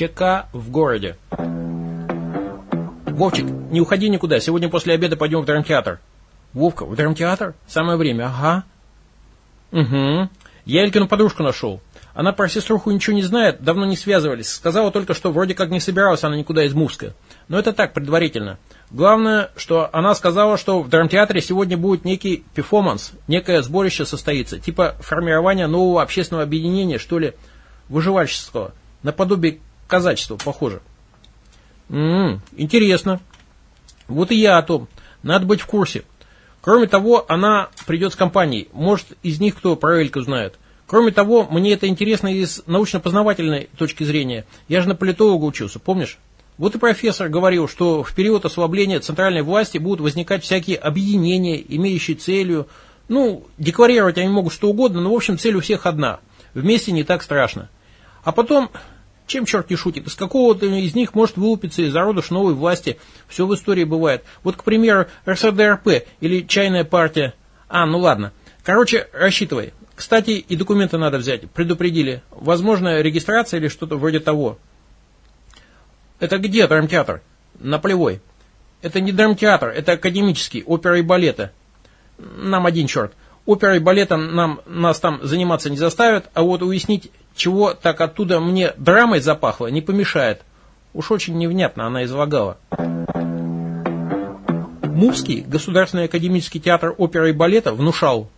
ЧК в городе. Вовчик, не уходи никуда. Сегодня после обеда пойдем в драмтеатр. Вовка, в драмтеатр? Самое время, ага. Угу. Я Элькину подружку нашел. Она про сеструху ничего не знает, давно не связывались. Сказала только, что вроде как не собиралась она никуда из Мувска. Но это так, предварительно. Главное, что она сказала, что в драмтеатре сегодня будет некий перформанс, некое сборище состоится, типа формирования нового общественного объединения, что ли, выживальческого, наподобие казачества, похоже. М-м, интересно. Вот и я о том. Надо быть в курсе. Кроме того, она придет с компанией. Может, из них кто про Эльку знает. Кроме того, мне это интересно из научно-познавательной точки зрения. Я же на политолога учился, помнишь? Вот и профессор говорил, что в период ослабления центральной власти будут возникать всякие объединения, имеющие целью, ну, декларировать они могут что угодно, но в общем цель у всех одна. Вместе не так страшно. А потом, чем черт не шутит, из какого-то из них может вылупиться из зародыш новой власти. Все в истории бывает. Вот, к примеру, РСДРП или чайная партия. А, ну ладно. Короче, рассчитывай. Кстати, и документы надо взять. Предупредили. Возможно, регистрация или что-то вроде того. Это где драмтеатр? На Полевой. Это не драмтеатр, это академический, опера и балета. Нам один черт. Опера и балетом нам, нас там заниматься не заставят, а вот уяснить, чего так оттуда мне драмой запахло, не помешает. Уж очень невнятно она излагала. Мувский государственный академический театр оперы и балета внушал.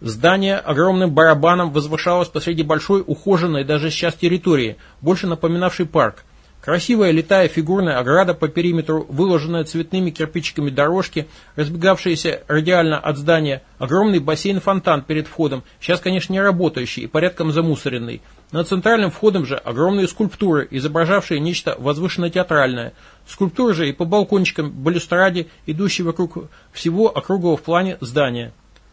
Здание огромным барабаном возвышалось посреди большой, ухоженной даже сейчас территории, больше напоминавшей парк. Красивая летая фигурная ограда по периметру, выложенная цветными кирпичиками дорожки, разбегавшиеся радиально от здания, огромный бассейн-фонтан перед входом, сейчас, конечно, не работающий и порядком замусоренный. Над центральным входом же огромные скульптуры, изображавшие нечто возвышенно-театральное. Скульптуры же и по балкончикам балюстраде, идущие вокруг всего округлого в плане здания.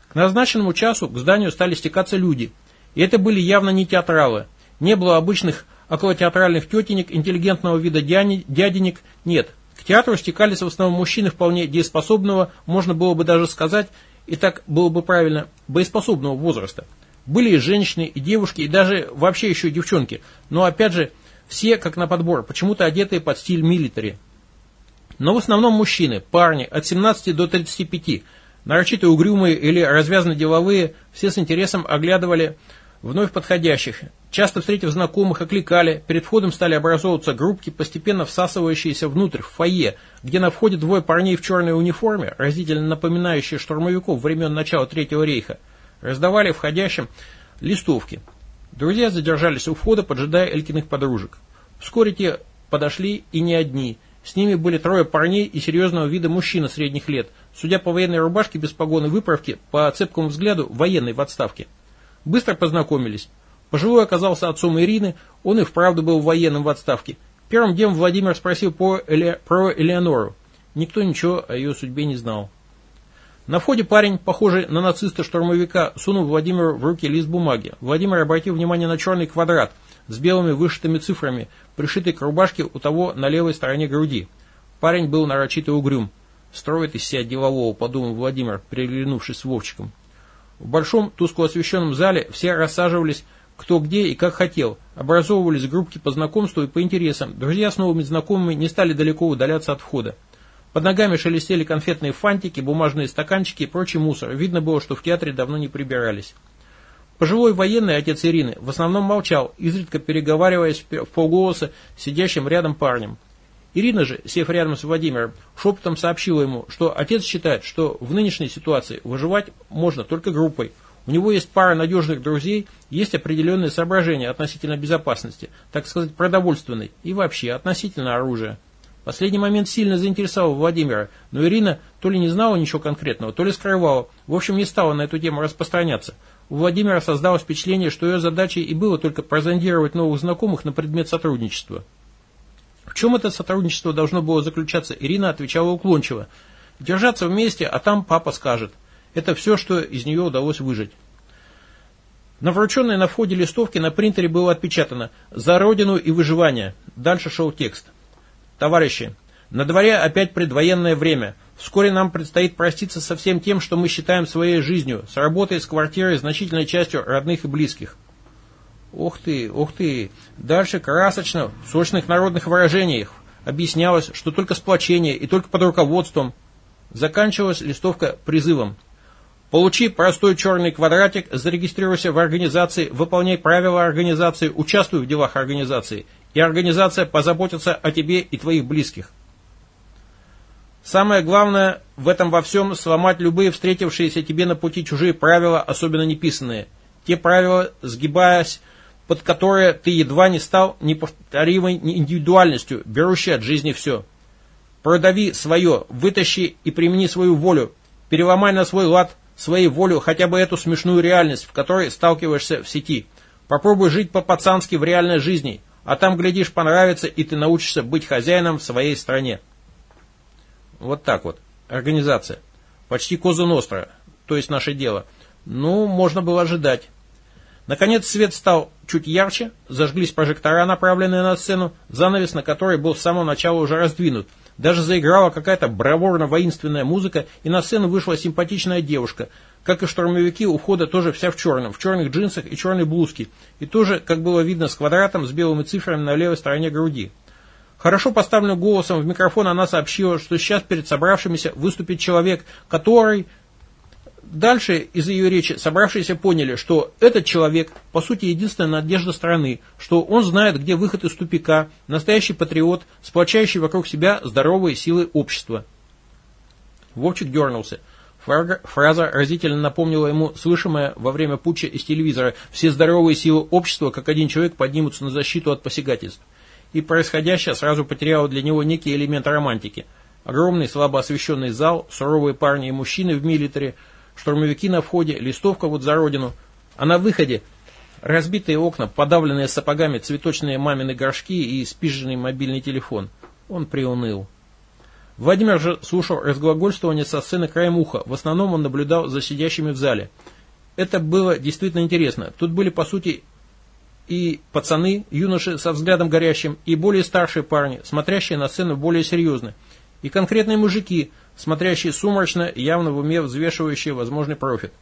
К назначенному часу к зданию стали стекаться люди. И это были явно не театралы. Не было обычных около театральных тетенек, интеллигентного вида дяденек нет. К театру стекались в основном мужчины вполне дееспособного, можно было бы даже сказать, и так было бы правильно, боеспособного возраста. Были и женщины, и девушки, и даже вообще еще девчонки. Но опять же, все как на подбор, почему-то одетые под стиль милитари. Но в основном мужчины, парни от 17 до 35, нарочито угрюмые или развязно деловые, все с интересом оглядывали вновь подходящих. Часто встретив знакомых, окликали, перед входом стали образовываться группки, постепенно всасывающиеся внутрь, в фойе, где на входе двое парней в черной униформе, разительно напоминающие штурмовиков времен начала Третьего рейха, раздавали входящим листовки. Друзья задержались у входа, поджидая Элькиных подружек. Вскоре те подошли и не одни. С ними были трое парней и серьезного вида мужчина средних лет, судя по военной рубашке без погоны выправки, по цепкому взгляду военной в отставке. Быстро познакомились. Пожилой оказался отцом Ирины, он и вправду был военным в отставке. Первым делом Владимир спросил про, Эле... про Элеонору. Никто ничего о ее судьбе не знал. На входе парень, похожий на нациста-штурмовика, сунул Владимиру в руки лист бумаги. Владимир обратил внимание на черный квадрат с белыми вышитыми цифрами, пришитый к рубашке у того на левой стороне груди. Парень был нарочито угрюм. «Строит из себя делового», — подумал Владимир, переглянувшись с Вовчиком. В большом тускло освещенном зале все рассаживались кто где и как хотел. Образовывались группки по знакомству и по интересам. Друзья с новыми знакомыми не стали далеко удаляться от входа. Под ногами шелестели конфетные фантики, бумажные стаканчики и прочий мусор. Видно было, что в театре давно не прибирались. Пожилой военный, отец Ирины, в основном молчал, изредка переговариваясь в полголоса с сидящим рядом парнем. Ирина же, сев рядом с Владимиром, шепотом сообщила ему, что отец считает, что в нынешней ситуации выживать можно только группой. У него есть пара надежных друзей, есть определенные соображения относительно безопасности, так сказать, продовольственной и вообще относительно оружия. Последний момент сильно заинтересовал Владимира, но Ирина то ли не знала ничего конкретного, то ли скрывала, в общем не стала на эту тему распространяться. У Владимира создалось впечатление, что ее задачей и было только прозондировать новых знакомых на предмет сотрудничества. В чем это сотрудничество должно было заключаться, Ирина отвечала уклончиво. Держаться вместе, а там папа скажет. Это все, что из нее удалось выжить. На врученной на входе листовке на принтере было отпечатано «За Родину и выживание». Дальше шел текст. Товарищи, на дворе опять предвоенное время. Вскоре нам предстоит проститься со всем тем, что мы считаем своей жизнью, с работой, с квартирой, значительной частью родных и близких. Ух ты, ух ты. Дальше красочно, в сочных народных выражениях объяснялось, что только сплочение и только под руководством. Заканчивалась листовка призывом. Получи простой черный квадратик, зарегистрируйся в организации, выполняй правила организации, участвуй в делах организации, и организация позаботится о тебе и твоих близких. Самое главное в этом во всем сломать любые встретившиеся тебе на пути чужие правила, особенно неписанные. Те правила, сгибаясь, под которые ты едва не стал неповторимой индивидуальностью, берущей от жизни все. Продави свое, вытащи и примени свою волю, переломай на свой лад, своей волю хотя бы эту смешную реальность, в которой сталкиваешься в сети. Попробуй жить по-пацански в реальной жизни, а там, глядишь, понравится, и ты научишься быть хозяином в своей стране. Вот так вот. Организация. Почти Коза Ностра, то есть наше дело. Ну, можно было ожидать. Наконец свет стал чуть ярче, зажглись прожектора, направленные на сцену, занавес на которой был с самого начала уже раздвинут – даже заиграла какая-то бравурно-воинственная музыка, и на сцену вышла симпатичная девушка. Как и штурмовики, у входа тоже вся в черном, в черных джинсах и черной блузке. И тоже, как было видно, с квадратом, с белыми цифрами на левой стороне груди. Хорошо поставленным голосом в микрофон она сообщила, что сейчас перед собравшимися выступит человек, который Дальше из ее речи собравшиеся поняли, что этот человек, по сути, единственная надежда страны, что он знает, где выход из тупика, настоящий патриот, сплочающий вокруг себя здоровые силы общества. Вовчик дернулся. Фраза разительно напомнила ему слышимое во время путча из телевизора «Все здоровые силы общества, как один человек, поднимутся на защиту от посягательств». И происходящее сразу потеряло для него некий элемент романтики. Огромный слабо освещенный зал, суровые парни и мужчины в милитаре – штурмовики на входе, листовка вот за родину. А на выходе разбитые окна, подавленные сапогами цветочные мамины горшки и спиженный мобильный телефон. Он приуныл. Владимир же слушал разглагольствование со сцены краем уха. В основном он наблюдал за сидящими в зале. Это было действительно интересно. Тут были, по сути, и пацаны, юноши со взглядом горящим, и более старшие парни, смотрящие на сцену более серьезно, и конкретные мужики – смотрящий сумрачно, явно в уме взвешивающий возможный профит.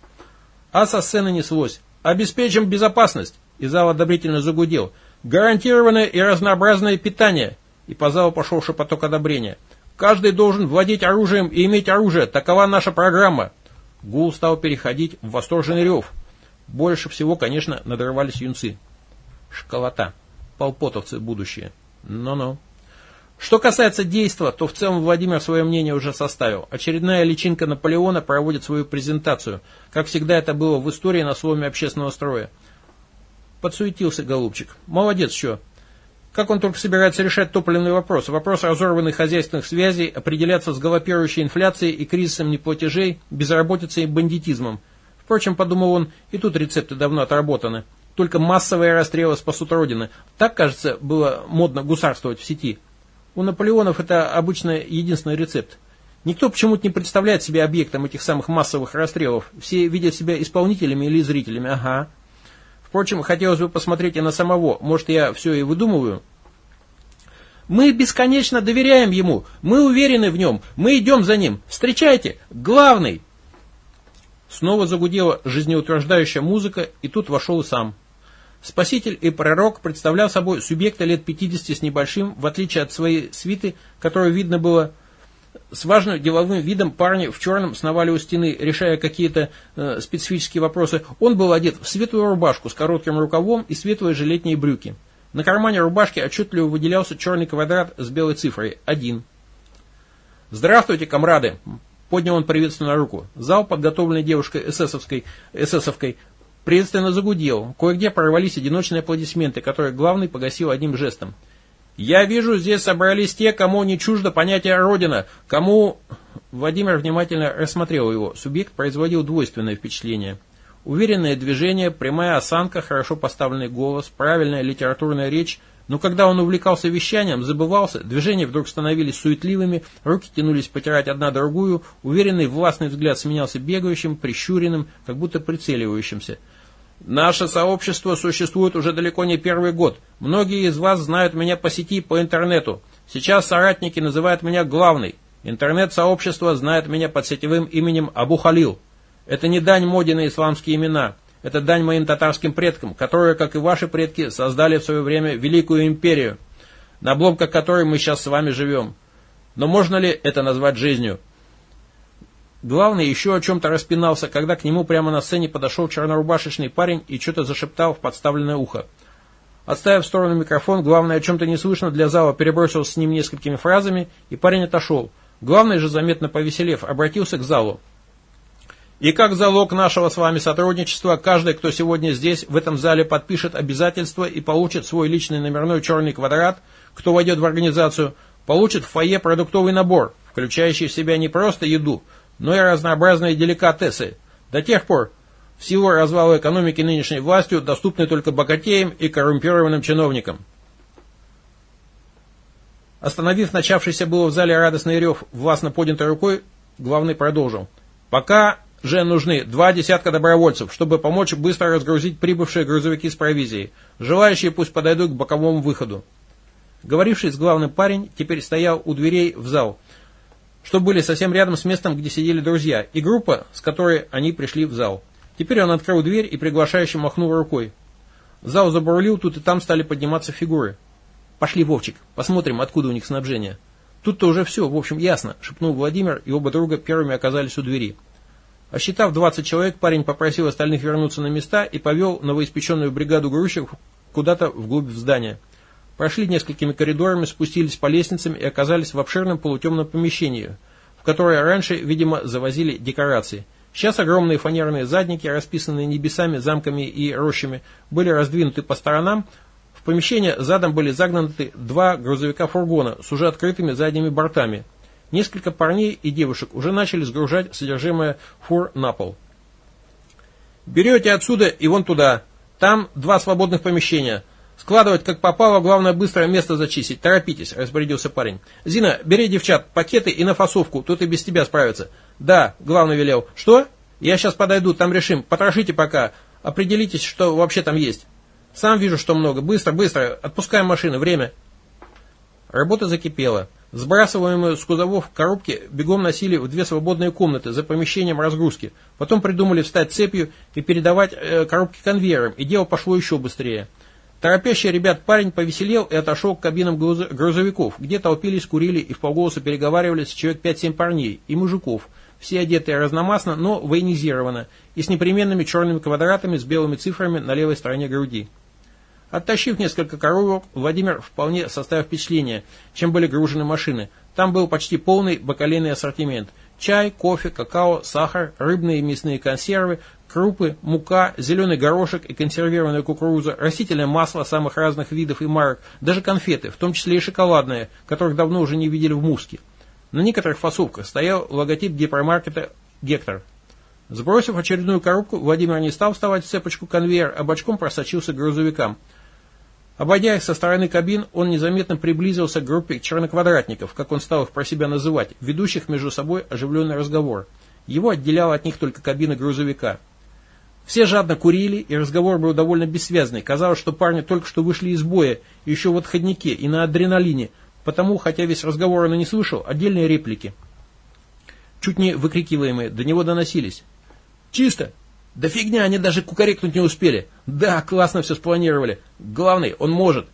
А со сцены неслось. «Обеспечим безопасность!» И зал одобрительно загудел. «Гарантированное и разнообразное питание!» И по залу пошел шепоток одобрения. «Каждый должен владеть оружием и иметь оружие. Такова наша программа!» Гул стал переходить в восторженный рев. Больше всего, конечно, надрывались юнцы. Школота. Полпотовцы будущее. Ну-ну. Что касается действа, то в целом Владимир свое мнение уже составил. Очередная личинка Наполеона проводит свою презентацию. Как всегда это было в истории на сломе общественного строя. Подсуетился голубчик. Молодец, что. Как он только собирается решать топливный вопрос? Вопрос разорванных хозяйственных связей определяться с галопирующей инфляцией и кризисом неплатежей, безработицей и бандитизмом. Впрочем, подумал он, и тут рецепты давно отработаны. Только массовые расстрелы спасут Родины. Так, кажется, было модно гусарствовать в сети. У Наполеонов это обычно единственный рецепт. Никто почему-то не представляет себя объектом этих самых массовых расстрелов. Все видят себя исполнителями или зрителями. Ага. Впрочем, хотелось бы посмотреть и на самого. Может, я все и выдумываю? Мы бесконечно доверяем ему. Мы уверены в нем. Мы идем за ним. Встречайте. Главный. Снова загудела жизнеутверждающая музыка, и тут вошел и сам. Спаситель и пророк представлял собой субъекта лет 50 с небольшим, в отличие от своей свиты, которую видно было с важным деловым видом парни в черном сновали у стены, решая какие-то э, специфические вопросы. Он был одет в светлую рубашку с коротким рукавом и светлые жилетные брюки. На кармане рубашки отчетливо выделялся черный квадрат с белой цифрой – один. «Здравствуйте, комрады!» Поднял он приветственную руку. Зал, подготовленный девушкой эсэсовской, эсэсовкой, Приветственно загудел. Кое-где прорвались одиночные аплодисменты, которые главный погасил одним жестом. «Я вижу, здесь собрались те, кому не чуждо понятие Родина, кому...» Владимир внимательно рассмотрел его. Субъект производил двойственное впечатление. Уверенное движение, прямая осанка, хорошо поставленный голос, правильная литературная речь. Но когда он увлекался вещанием, забывался, движения вдруг становились суетливыми, руки тянулись потирать одна другую, уверенный властный взгляд сменялся бегающим, прищуренным, как будто прицеливающимся – Наше сообщество существует уже далеко не первый год. Многие из вас знают меня по сети, по интернету. Сейчас соратники называют меня главный. Интернет-сообщество знает меня под сетевым именем Абу Халил. Это не дань моде на исламские имена. Это дань моим татарским предкам, которые, как и ваши предки, создали в свое время великую империю, на обломках которой мы сейчас с вами живем. Но можно ли это назвать жизнью? Главный еще о чем-то распинался, когда к нему прямо на сцене подошел чернорубашечный парень и что-то зашептал в подставленное ухо. Отставив в сторону микрофон, главный о чем-то не слышно для зала перебросился с ним несколькими фразами, и парень отошел. Главный же, заметно повеселев, обратился к залу. И как залог нашего с вами сотрудничества, каждый, кто сегодня здесь, в этом зале, подпишет обязательство и получит свой личный номерной черный квадрат, кто войдет в организацию, получит в фойе продуктовый набор, включающий в себя не просто еду, но и разнообразные деликатесы. До тех пор, в силу развала экономики нынешней властью, доступны только богатеям и коррумпированным чиновникам. Остановив начавшийся было в зале радостный рев, властно поднятой рукой, главный продолжил. Пока же нужны два десятка добровольцев, чтобы помочь быстро разгрузить прибывшие грузовики с провизией. Желающие пусть подойдут к боковому выходу. Говоривший с главным парень теперь стоял у дверей в зал, что были совсем рядом с местом, где сидели друзья, и группа, с которой они пришли в зал. Теперь он открыл дверь и приглашающе махнул рукой. Зал забурлил, тут и там стали подниматься фигуры. «Пошли, Вовчик, посмотрим, откуда у них снабжение». «Тут-то уже все, в общем, ясно», — шепнул Владимир, и оба друга первыми оказались у двери. Осчитав 20 человек, парень попросил остальных вернуться на места и повел новоиспеченную бригаду грузчиков куда-то вглубь здания. Прошли несколькими коридорами, спустились по лестницам и оказались в обширном полутемном помещении, в которое раньше, видимо, завозили декорации. Сейчас огромные фанерные задники, расписанные небесами, замками и рощами, были раздвинуты по сторонам. В помещение задом были загнаны два грузовика-фургона с уже открытыми задними бортами – Несколько парней и девушек уже начали сгружать содержимое фур на пол. «Берете отсюда и вон туда. Там два свободных помещения. Складывать как попало, главное быстро место зачистить. Торопитесь», – распорядился парень. «Зина, бери девчат, пакеты и на фасовку, тут и без тебя справятся». «Да», – главный велел. «Что?» «Я сейчас подойду, там решим. Потрошите пока. Определитесь, что вообще там есть». «Сам вижу, что много. Быстро, быстро. Отпускаем машины. Время». Работа закипела. Сбрасываемые с кузовов коробки бегом носили в две свободные комнаты за помещением разгрузки. Потом придумали встать цепью и передавать э, коробки конвейером, и дело пошло еще быстрее. Торопящий ребят парень повеселел и отошел к кабинам грузовиков, где толпились, курили и в полголоса переговаривались человек 5-7 парней и мужиков, все одетые разномастно, но военизированно, и с непременными черными квадратами с белыми цифрами на левой стороне груди. Оттащив несколько коробок, Владимир вполне составил впечатление, чем были гружены машины. Там был почти полный бакалейный ассортимент. Чай, кофе, какао, сахар, рыбные и мясные консервы, крупы, мука, зеленый горошек и консервированная кукуруза, растительное масло самых разных видов и марок, даже конфеты, в том числе и шоколадные, которых давно уже не видели в Муске. На некоторых фасовках стоял логотип гипермаркета «Гектор». Сбросив очередную коробку, Владимир не стал вставать в цепочку конвейер, а бочком просочился к грузовикам – Обойдя их со стороны кабин, он незаметно приблизился к группе черноквадратников, как он стал их про себя называть, ведущих между собой оживленный разговор. Его отделяла от них только кабина грузовика. Все жадно курили, и разговор был довольно бессвязный. Казалось, что парни только что вышли из боя, еще в отходнике и на адреналине, потому, хотя весь разговор он и не слышал, отдельные реплики, чуть не выкрикиваемые, до него доносились. «Чисто! Да фигня, они даже кукарекнуть не успели. Да, классно все спланировали. Главный, он может.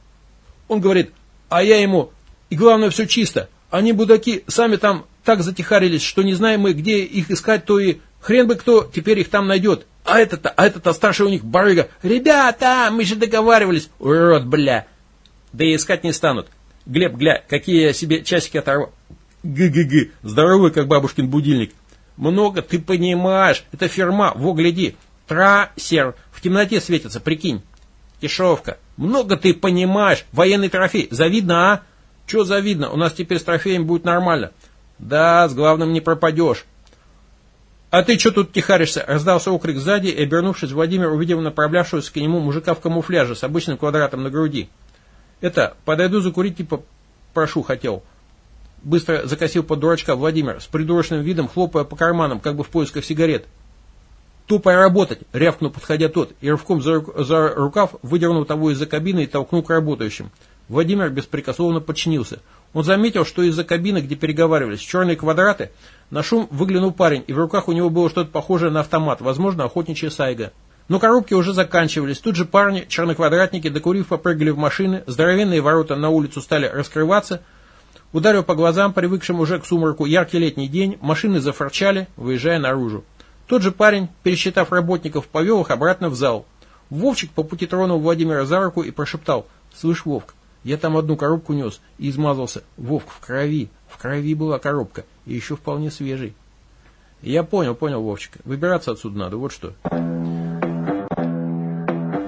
Он говорит, а я ему, и главное все чисто. Они, будаки, сами там так затихарились, что не знаем мы, где их искать, то и хрен бы кто теперь их там найдет. А этот-то, а этот-то старший у них барыга. Ребята, мы же договаривались. Урод, бля. Да и искать не станут. Глеб, гля, какие я себе часики оторвал. Г-г-г, здоровый, как бабушкин будильник. Много ты понимаешь. Это фирма, во, гляди. Трасер. В темноте светится, прикинь. Дешевка. Много ты понимаешь. Военный трофей. Завидно, а? Че завидно? У нас теперь с трофеем будет нормально. Да, с главным не пропадешь. «А ты что тут тихаришься?» – раздался окрик сзади, и, обернувшись, Владимир увидел направлявшегося к нему мужика в камуфляже с обычным квадратом на груди. «Это, подойду закурить, типа, прошу, хотел». Быстро закосил под дурачка Владимир, с придурочным видом хлопая по карманам, как бы в поисках сигарет. «Тупо работать!» — рявкнул, подходя тот, и рывком за, за рукав выдернул того из-за кабины и толкнул к работающим. Владимир беспрекословно подчинился. Он заметил, что из-за кабины, где переговаривались, черные квадраты, на шум выглянул парень, и в руках у него было что-то похожее на автомат, возможно, охотничья сайга. Но коробки уже заканчивались. Тут же парни, черноквадратники, докурив, попрыгали в машины, здоровенные ворота на улицу стали раскрываться. Ударил по глазам, привыкшим уже к сумраку, яркий летний день, машины зафорчали, выезжая наружу. Тот же парень, пересчитав работников, повел их обратно в зал. Вовчик по пути тронул Владимира за руку и прошептал, «Слышь, Вовк, я там одну коробку нес и измазался. Вовк, в крови, в крови была коробка, и еще вполне свежий». «Я понял, понял, Вовчик, выбираться отсюда надо, вот что».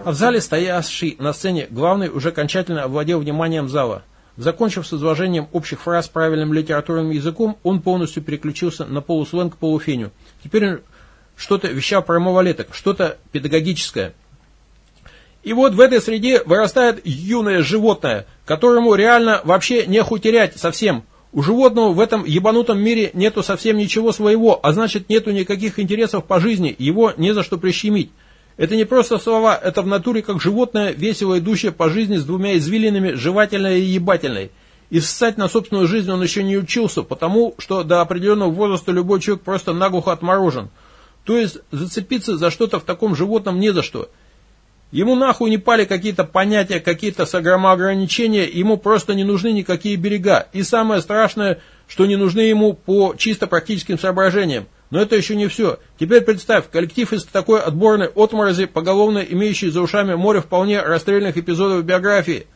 А в зале стоявший на сцене главный уже окончательно овладел вниманием зала. Закончив с изложением общих фраз правильным литературным языком, он полностью переключился на полусленг полуфеню. Теперь что-то вещал про малолеток, что-то педагогическое. И вот в этой среде вырастает юное животное, которому реально вообще неху терять совсем. У животного в этом ебанутом мире нету совсем ничего своего, а значит нету никаких интересов по жизни, его не за что прищемить. Это не просто слова, это в натуре как животное, весело идущее по жизни с двумя извилинами, жевательной и ебательной. И ссать на собственную жизнь он еще не учился, потому что до определенного возраста любой человек просто наглухо отморожен. То есть зацепиться за что-то в таком животном не за что. Ему нахуй не пали какие-то понятия, какие-то ограничения, ему просто не нужны никакие берега. И самое страшное, что не нужны ему по чисто практическим соображениям. Но это еще не все. Теперь представь, коллектив из такой отборной отморози, поголовно имеющий за ушами море вполне расстрельных эпизодов биографии.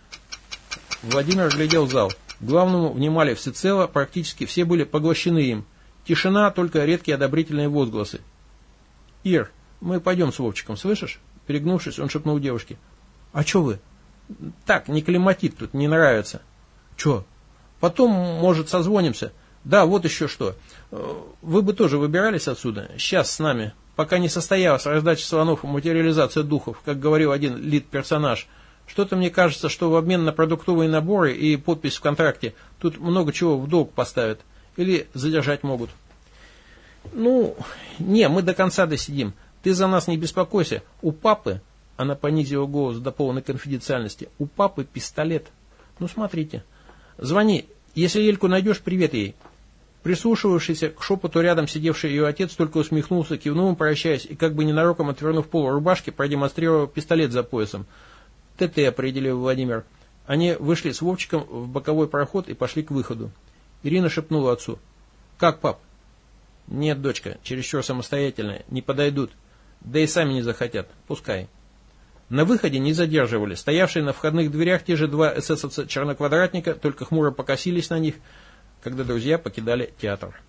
Владимир глядел зал. Главному внимали всецело, практически все были поглощены им. Тишина, только редкие одобрительные возгласы. «Ир, мы пойдем с Вовчиком, слышишь?» Перегнувшись, он шепнул девушке. «А что вы?» «Так, не климатит тут, не нравится». «Че?» «Потом, может, созвонимся». Да, вот еще что. Вы бы тоже выбирались отсюда. Сейчас с нами. Пока не состоялась раздача слонов и материализация духов, как говорил один лид-персонаж. Что-то мне кажется, что в обмен на продуктовые наборы и подпись в контракте тут много чего в долг поставят. Или задержать могут. Ну, не, мы до конца досидим. Ты за нас не беспокойся. У папы, она понизила голос до полной конфиденциальности, у папы пистолет. Ну, смотрите. Звони. Если Ельку найдешь, привет ей. Прислушивавшийся к шепоту рядом сидевший ее отец только усмехнулся, кивнул прощаясь, и как бы ненароком отвернув полу рубашки, продемонстрировал пистолет за поясом. ТТ, определил Владимир. Они вышли с Вовчиком в боковой проход и пошли к выходу. Ирина шепнула отцу. «Как, пап?» «Нет, дочка, чересчур самостоятельная, не подойдут. Да и сами не захотят. Пускай». На выходе не задерживали. Стоявшие на входных дверях те же два эсэсовца-черноквадратника, только хмуро покосились на них – когда друзья покидали театр.